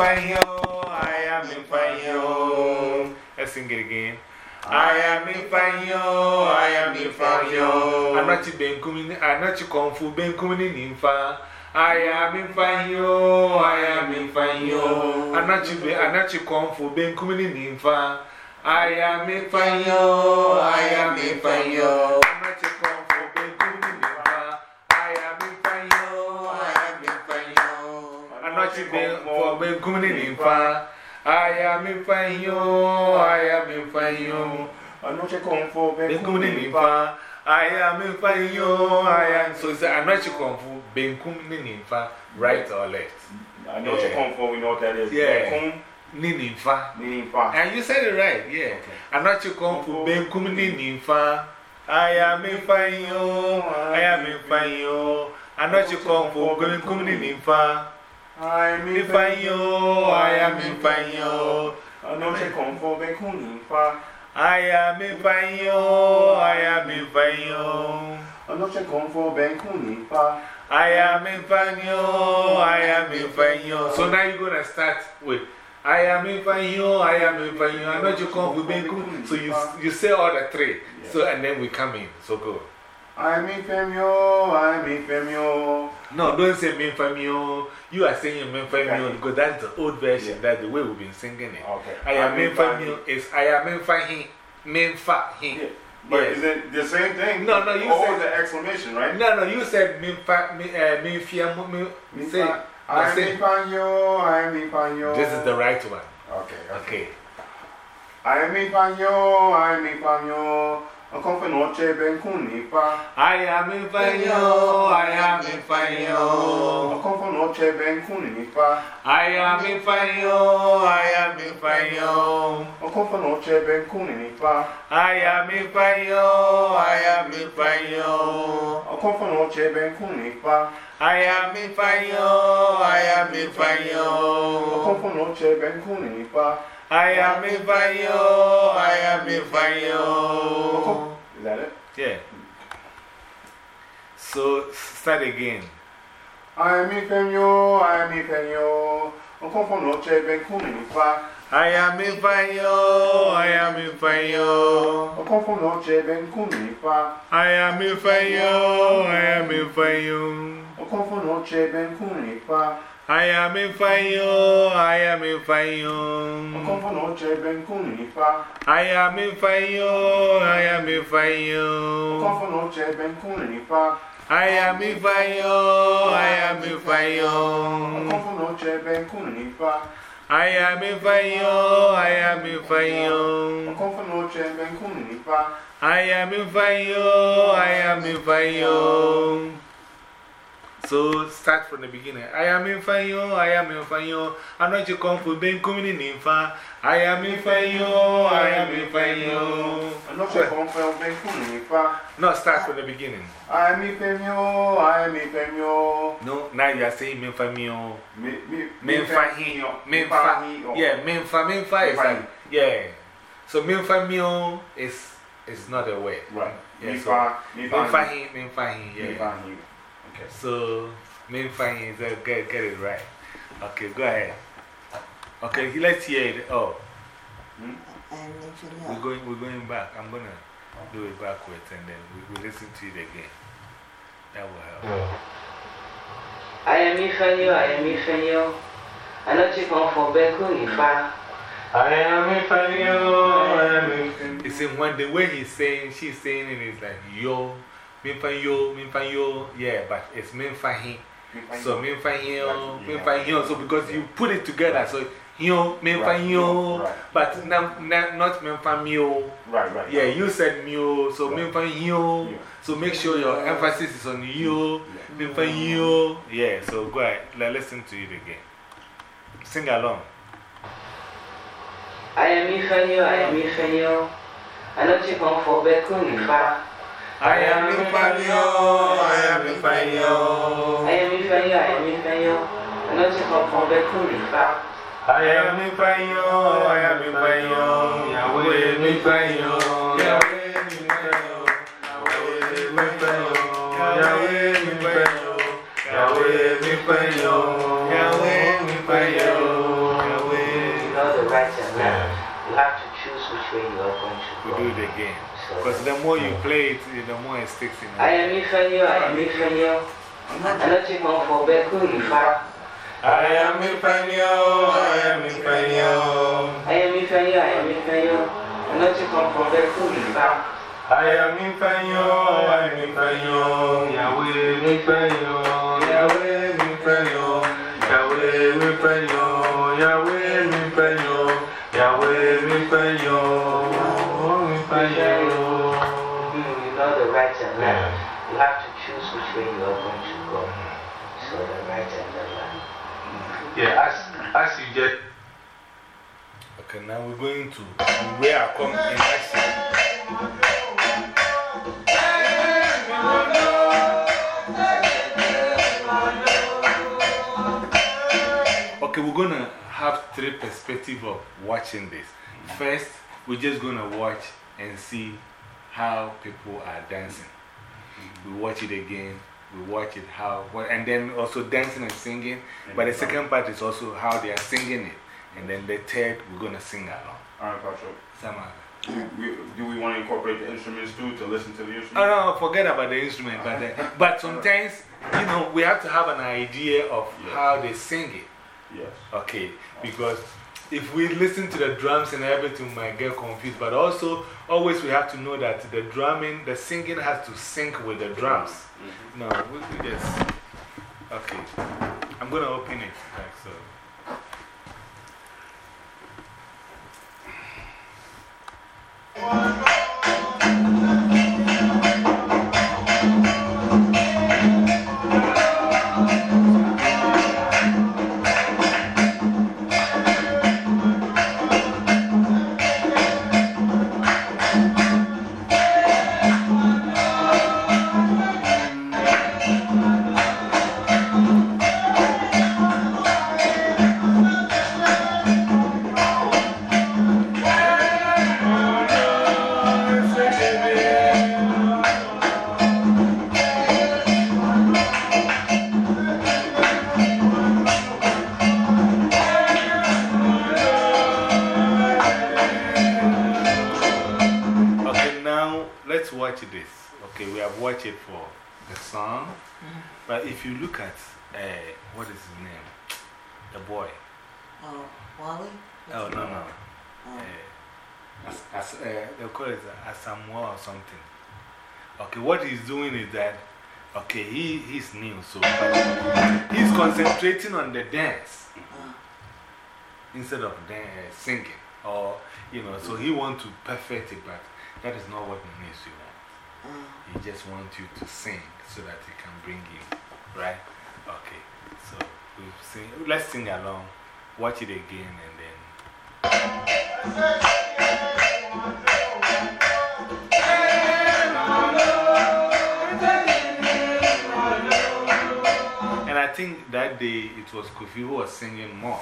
I am in fine. Let's sing it again. I am in fine, I am in fine. I'm not being coming, I'm not kung fu being coming in fire. I am in fine, I am in fine. I'm not being, I'm not kung fu being coming in fire. I am in fine, I am in fine. I'm not fine. I'm not being for being coming in fire. I am in fine, I am in fine. I'm not checking for Benkum ni nimfa. I am in fine, I am so say I'm not kung fu benkum ni nimfa, right or left. I know checking for, we know what that is. Yeah. Benkum Ni nimfa. ni nimfa. And you said it right, yeah. I'm not kung fu benkum ni nimfa. I am in fine, I am in fine. I'm not kung fu benkum ni nimfa. I'm In fine, I am in fine. I know checking for benkum. I am in fine, I am in fine. I know checking for benkum. I am in Fanyo, I am in Fanyo. So now you're going to start with I am in Fanyo, I am in Fanyo. I know you come with Benku. So you, you say all the three. So and then we come in. So go. I'm in Femio, I'm in Femio. No, don't say Min Fanyo. You are saying Min Fanyo because that's the old version. That's the way we've been singing it. Okay. I am in Fanyo is I am in. Min Fa Yeah. But Yes. is it the same thing? No, no, you said- the exclamation, right? No, no, you said Min Fa Min uh, Fia. Min Say. no, I'm say- in Fanyo, I'm in Fanyo. This is the right one. Okay, okay. Okay. I'm in Fanyo, I'm in Fanyo. I'm coming for noche benkun nipa. I am in Fanyo, I am in I'm Fanyo. coming for noche benkun nipa. I am in Fanyo, I am in Fanyo. I'm coming for noche benkun nipa. I am in Fanyo, I am in Fanyo. I'm coming for noche benkun nipa. I am in Fanyo, I am in I'm Fanyo. coming for noche benkun nipa. I am in Fanyo, I am in Fanyo. Is that it? Yeah. So start again. I'm in Fanyo, I'm in Fanyo. I'm coming for noche benkun nipa. I am in Fanyo, I am in Fanyo. I'm coming for noche benkun nipa. I am in Fanyo, I am in Fanyo. I'm coming for noche benkun nipa. I am in Fanyo, I am in I'm Fanyo. coming for noche benkun nipa. I am in Fanyo, I am in I'm Fanyo. coming for noche benkun nipa. I am in Fanyo, I am in I'm Fanyo. coming for noche benkun nipa. I am in Fanyo, I am in I'm Fanyo. coming for noche benkun nipa. I am in Fanyo, I am in Fanyo. So start from the beginning. I am in Fanyo, I am in Fanyo. I know you come for being coming in Fa. I am in Fanyo, I am in Fanyo. I'm not your sure coming for benkun nipa. No, start from the beginning. I'm in Femio, I'm in Femio. No, now you are saying Minfamio. Me, me, Minfahi. Minfa. Yeah, Minfa. Minfa is like, yeah. So Minfamio is, is not a word. Right. Yeah, Me so- fa, me fa, Minfahi, Minfahi, yeah. fa. Okay. So, Minfahi is, uh, get, get it right. Okay, go ahead. Okay, let's hear it. Oh, we're going, we're going back. I'm going to do it backwards and then we will listen to it again. That will help. I am Ifanyo, I am Ifanyo. I know you come for Beku Nifa. I am Minfanio, I am Minfanio. It's in when the way he's saying, she's saying it is like yo, Minfanio, Minfanio. Yeah, but it's Minfahi. So Minfanio, Minfanio. So because you put it together, so yo, Minfanio. Right. But not, not, not Right, right. Yeah, you said mio, so Right. Minfanio. So make sure your emphasis is on you, Minfanio. Yeah, so go ahead, let, listen to it again. Sing along. I am Ifanyo, I am Ifanyo. I know you come for Beku Nifa. I am Minfanio, I am Minfanio. I am Ifanyo, I am Ifanyo. I know you come for Beku Nifa. I am in Payo, I am in Payo, Yahweh mi Payo, Yahweh mi Payo, Yahweh mi Payo, Yahweh mi Payo, Yahweh mi Payo, Yahweh mi Payo. right and left. You have to choose which way you are going to We go. do it again. Because the more you play it, the more it sticks in I your am Ifanyo, I am Ifanyo. I'm not even for Beku Ifa. I am Ifanyo, I am Ifanyo. I am Ifanyo, I am Ifanyo. I'm not even for Beku Ifa. I am Ifanyo, I am Ifanyo. Yahweh Ifanyo, Yahweh Ifanyo. Yahweh Ifanyo, have to choose which way you are going to go. So the right and the left. Yeah, as, as you get. Okay, now we're going to where I come in action. Okay, we're gonna have three perspectives of watching this. First, we're just gonna watch and see how people are dancing. We watch it again, we watch it how, well, and then also dancing and singing. But the second part is also how they are singing it. And then the third, we're gonna sing along. Alright, Pastor. Some other. We, do we want to incorporate the instruments too to listen to the instruments? Oh, no, forget about the instrument. But, the, but sometimes, you know, we have to have an idea of how they sing it. Yes. Okay, because if we listen to the drums and everything, we might get confused. But also, always we have to know that the drumming, the singing has to sync with the drums. No, we, we just. Okay. I'm going to open it. Like so. Okay, boy. Oh, Wally? Oh, no, no. Oh. Uh, as, as, uh, they call it Asamoah or something. Okay, what he's doing is that, okay, he, he's new, so he's concentrating on the dance Uh, instead of dan uh, singing. Or, you know, so he wants to perfect it, but that is not what he needs to want. uh, He just wants you to sing so that he can bring you, right? Okay, so sing, let's sing along, watch it again, and then. And I think that day it was Kofi who was singing more.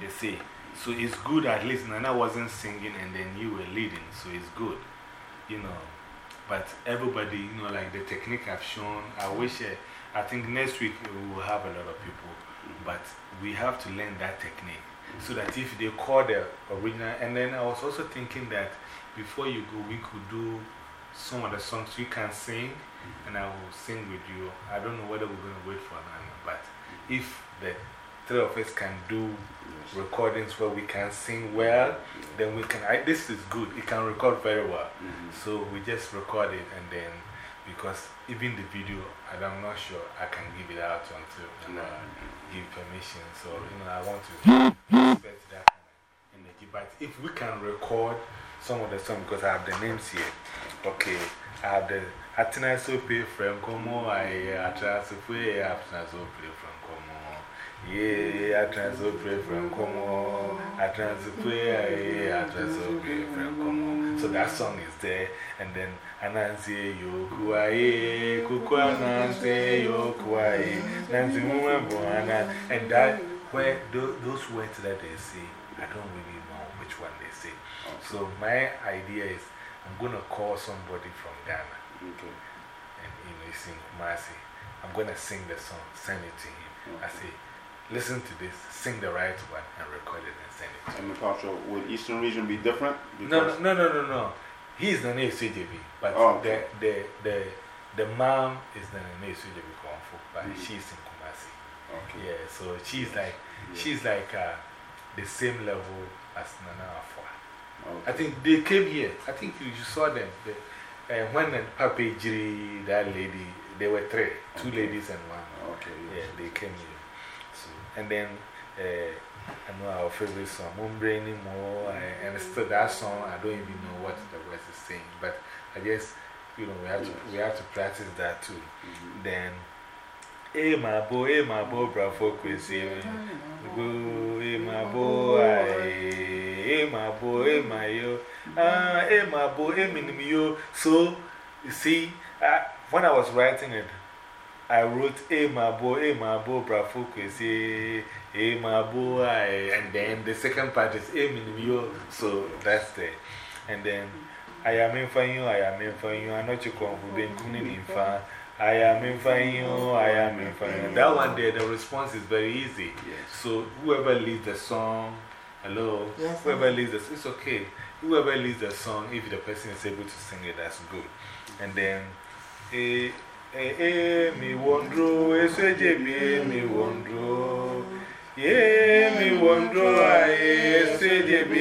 You see, so it's good at least Nana wasn't singing and then you were leading, so it's good, you know. But everybody, you know, like the technique I've shown, I wish uh, I think next week we will have a lot of people, but we have to learn that technique so that if they call the original, and then I was also thinking that before you go, we could do some of the songs you can sing, and I will sing with you. I don't know whether we're going to wait for Nana, but if the three of us can do recordings where we can sing well, then we can. I, this is good, it can record very well. Mm-hmm. So we just record it, and then because even the video, and I'm not sure I can give it out until Nana give permission. So, you know, I want to respect that energy. But if we can record some of the songs, because I have the names here. Okay, I have the Atina Sope Francomo, I Atrasope, Atrasope Francomo. Yeah, Atrasope Francomo, Atrasope, Atrasope Francomo. So that song is there. And then Anansi Yokuaye, Kukua Nansi Yokuaye, Nansi Mumabwana. And that, where those, words that they say, I don't really know which one they say. So my idea is I'm going to call somebody from Ghana. Okay. And you know, he's in Kumasi. I'm going to sing the song, send it to him. I say, listen to this, sing the right one, and record it and send it to And the culture, would Eastern region be different? No, no, no, no, no. He's the name CJB, but Oh, okay. the, the, the, the mom is the name CJB Kung Fu, but Mhm. she's in Kumasi. Okay. Yeah, so she's like, Yeah. she's like uh, the same level as Nana Afua. Okay. I think they came here. I think you, you saw them. The, uh, when the Papi Jiri, that lady, there were three, two ladies and one. Okay. Yeah, they came here. And then uh, I know our favorite song, Mumbre anymore. I, and still that song, I don't even know what the words is saying. But I guess, you know, we have, to, we have to practice that too. Mhm. Then, hey, my boy, hey, my boy, bravo, Kwesi. Go, hey, my boy, hey, my boy, hey, my yo. Ah, hey, my boy, hey, minim yo. So, you see, I, when I was writing it, I wrote, hey, my boy, hey, my boy, bravo, Kwesi. Hey, eh, my boy, and then the second part is, hey, minim yo. So, that's the, and then, I am in for you, I am in for you, I'm not your confident, in fan. I am in for you, I am in for you. That one there, the response is very easy. Yes. So, whoever leads the song, hello, Yes, whoever leads the it's okay. Whoever leads the song, if the person is able to sing it, that's good. And then, eh, eh, eh, me wondro, eh, so JB, me wondro. Yeah, me wondro, eh, so JB,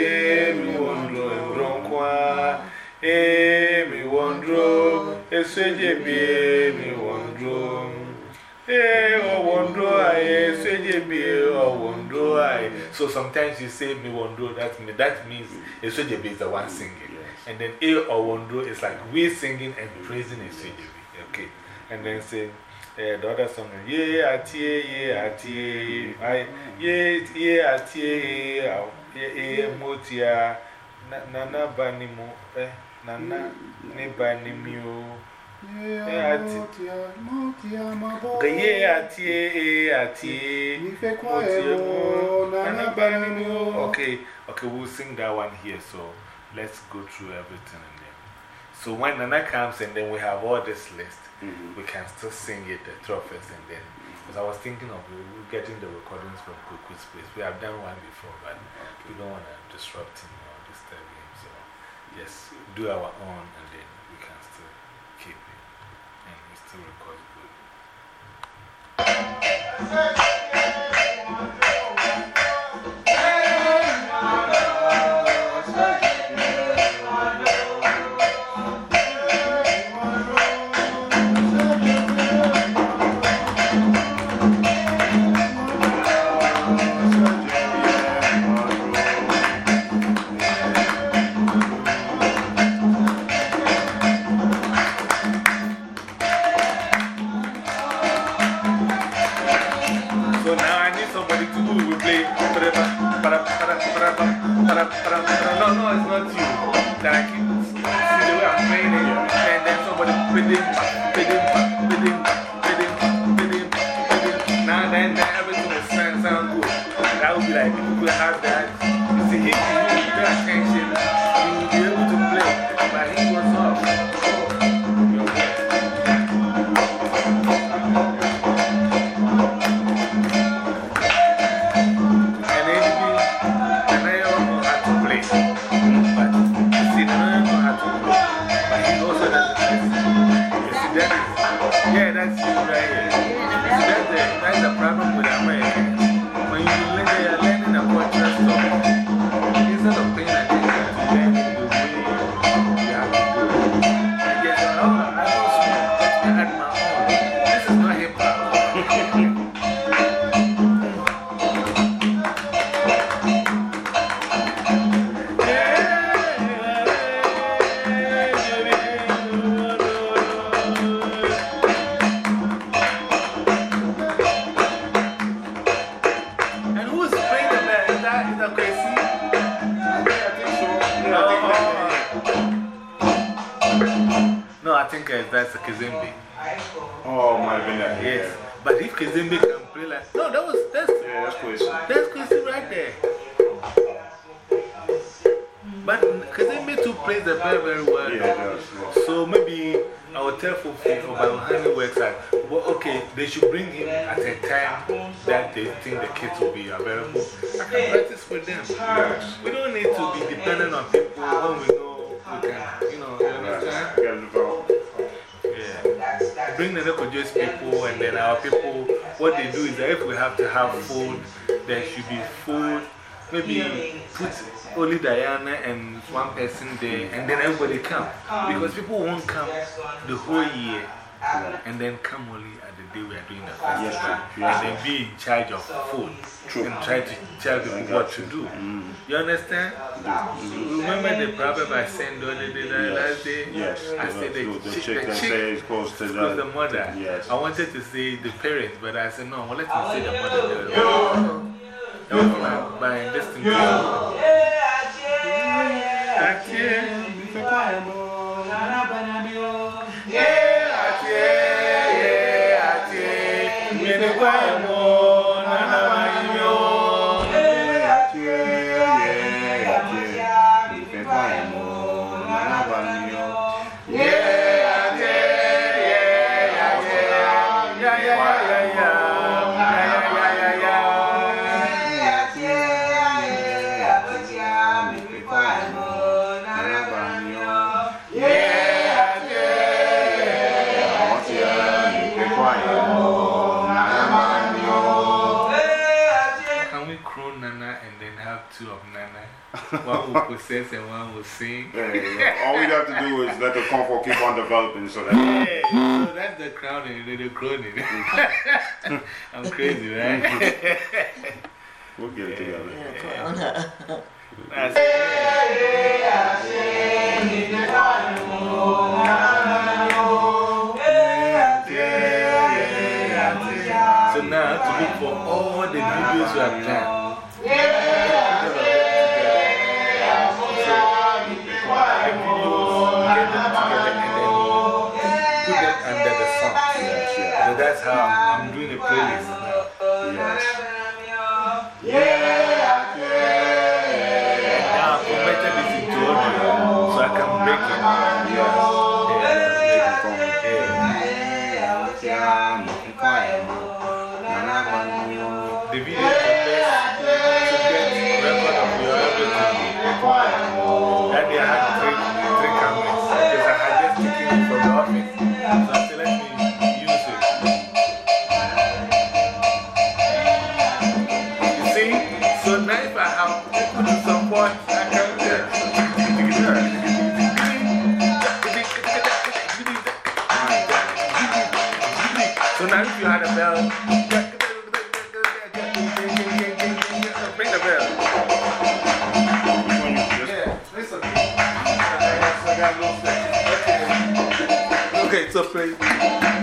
me wondro, dronkwa. Eh, me wondro, eh, so JB, me wondro. Eh, oh, wondro, I say, JB, oh, wondro, I. So sometimes you say, me wondro, that, mean, that means SJB is the one singing. Yes. And then A or wondro is like we singing and praising SJB. Okay. And then say, eh, the other song, yeah, atie, yeah, atie, I, yeah, yeah, atie, yeah, yeah, motia, nana banimu, eh, nana, ne banimio. Yeah. The yeah, atie, atie, nana banimo. Okay, okay, we'll sing that one here. So let's go through everything and then. So when Nana comes and then we have all this list, Mhm. we can still sing it, the trophies, and then. Because I was thinking of getting the recordings from Kuku's place. We have done one before, but we don't want to disrupt him or disturb him. So just do our own and then we can still keep it. And we still record good. No, I think uh, that's Kizimbi. Oh, my that. Yes. But if Kizimbi can play like. No, that was. That's, Yeah, that's crazy. that's Kwesi right there. But Kizimbi to plays the bell very well. Yeah, does. yeah. So maybe I will tell Fufi or my honey works like, well, okay, they should bring him at a time that they think the kids will be available. I can practice with them. We don't need to be dependent on people when we know we can, you know, you understand? Yeah. Bring the Nekojo's people and then our people, what they do is that if we have to have food, there should be food. Maybe put only Diana and one person there and then everybody come. Because people won't come the whole year and then come only day we are doing the festival. Yes, true. And then be in charge of food True. and try to tell people what to do. Mm. You understand? Mm-hmm. Remember the proverb I sent the other day, the last day? Yes. I the- said the, the, the chick- chick the that chick says close to the, was the mother. Yes. I wanted to say the parents, but I said no, well, let me say the mother. That was my, my destiny. Can will possess and one will sing. There you go. All we have to do is let the comfort keep on developing so that. Yeah, so that's the crowning, the croning. I'm crazy, right? We'll get it together. Yeah, Corona. That's. So now to look for all the videos you have done. A playlist. Yes. Okay, so play.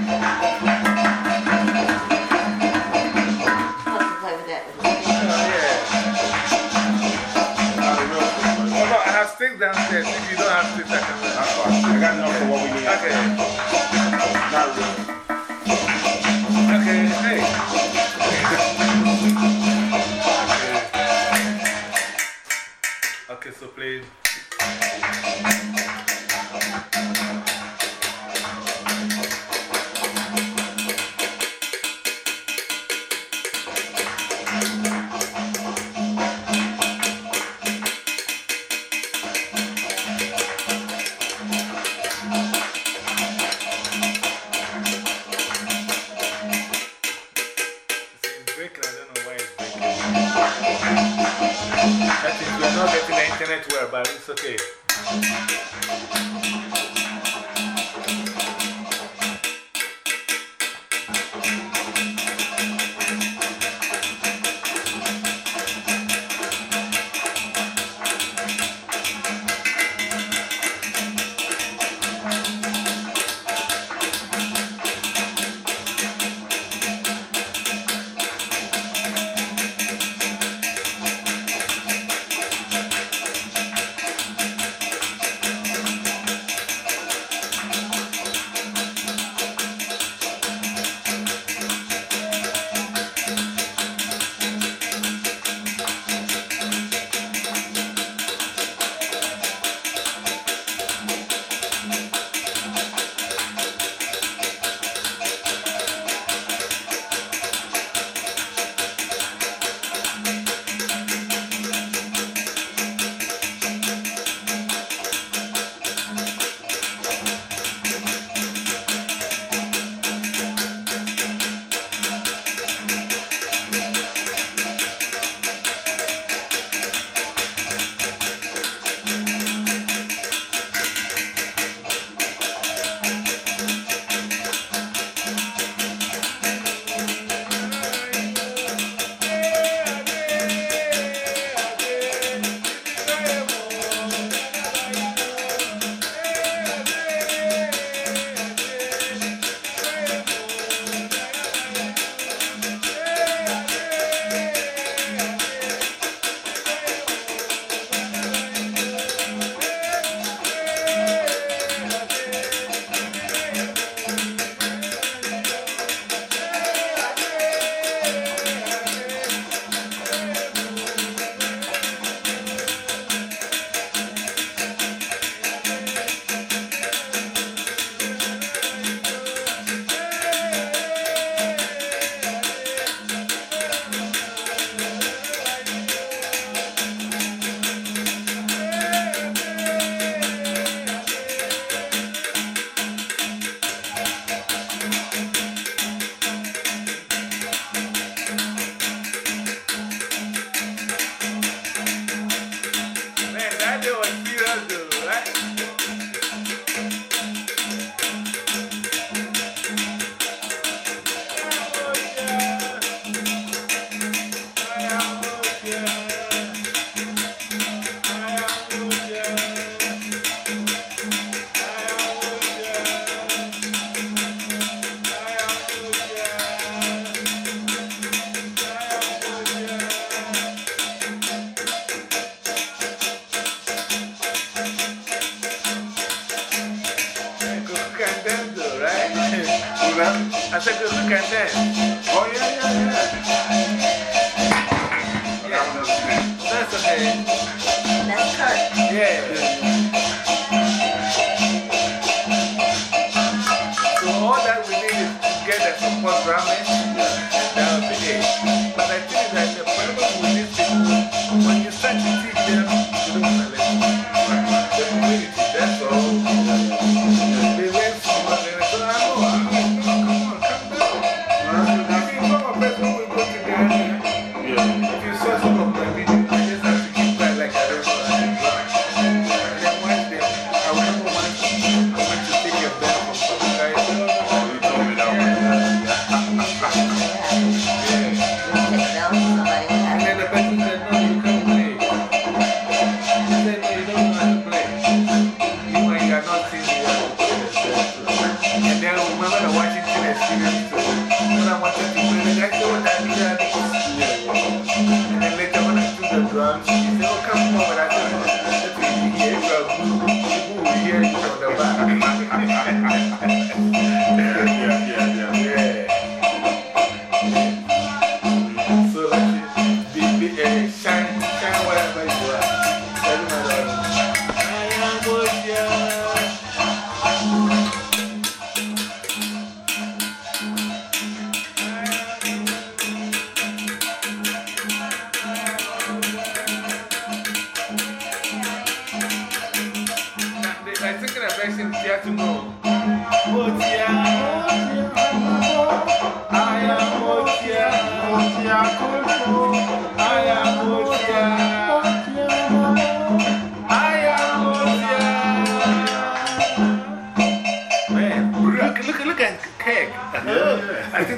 Not getting the internet well, but it's okay.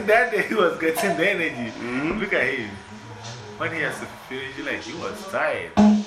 Think that day he was getting the energy. Mhm. Look at him. When he has to finish, like he was tired.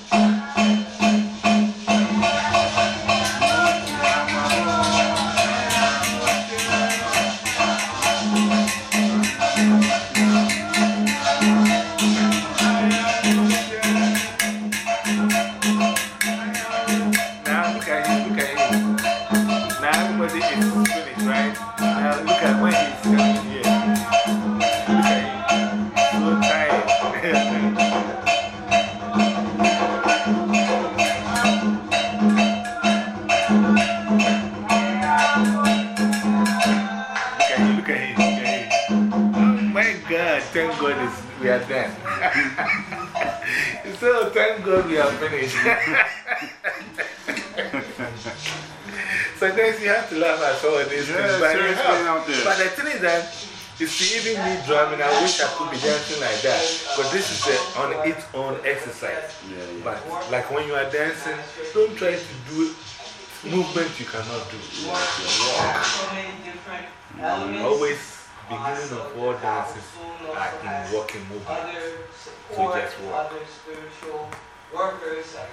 My God, thank God it's, we are done. so thank God we are finished. Sometimes you have to laugh at all of these Yeah, things. But, it seriously helps. out there. but the thing is that, you see, even me drumming, I wish I could be dancing like that. But this is a, on its own exercise. Yeah, yeah. But like when you are dancing, don't try to do movement you cannot do. So many different. Mm-hmm. Always, beginning of all dances are in walking movement. Support, just walk. workers like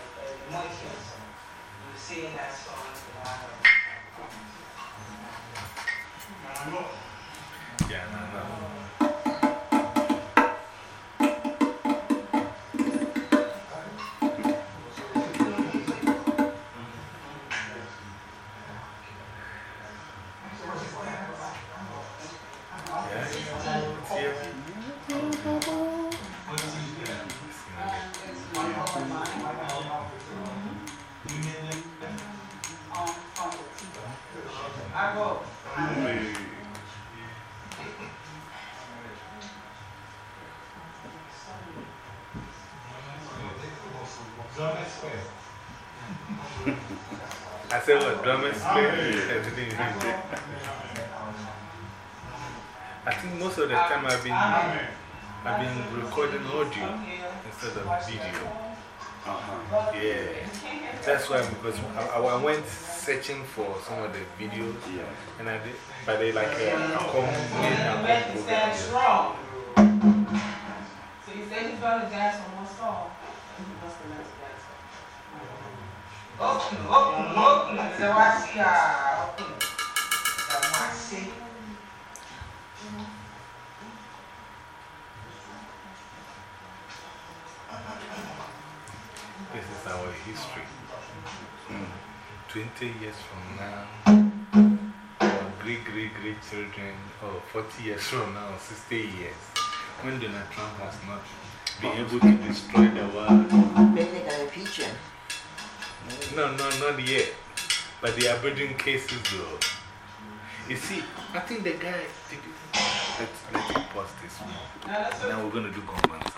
Yeah, I said, what, drummers play? I didn't. I think most of the time I've been, I've been recording audio instead of video. Uh-huh. Yeah. That's why, because I, I went searching for some of the videos Yeah. and I did, but they like a come main And and make come it strong. So you say he's gonna dance on one song. This is our history. Hmm. 20 years from now, our great great great children, or 40 years from now, 60 years, when Donald Trump has not been able to destroy the world. No, no, not yet. But they are building cases though. You see, I think the guy. Let's, let's pause this one. Now we're going to do government.